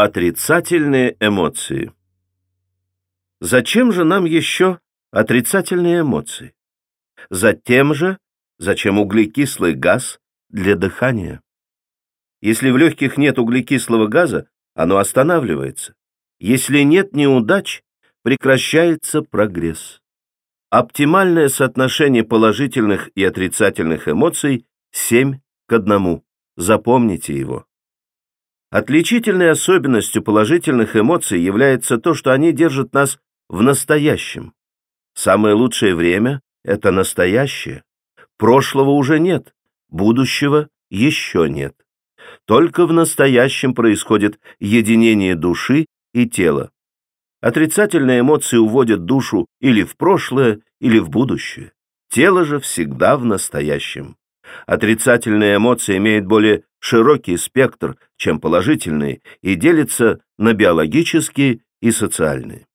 Отрицательные эмоции. Зачем же нам еще отрицательные эмоции? Затем же, зачем углекислый газ для дыхания? Если в легких нет углекислого газа, оно останавливается. Если нет неудач, прекращается прогресс. Оптимальное соотношение положительных и отрицательных эмоций 7 к 1. Запомните его. Отличительной особенностью положительных эмоций является то, что они держат нас в настоящем. Самое лучшее время — это настоящее. Прошлого уже нет, будущего еще нет. Только в настоящем происходит единение души и тела. Отрицательные эмоции уводят душу или в прошлое, или в будущее. Тело же всегда в настоящем. Отрицательные эмоции имеют более широкий спектр, чем положительные, и делятся на биологические и социальные.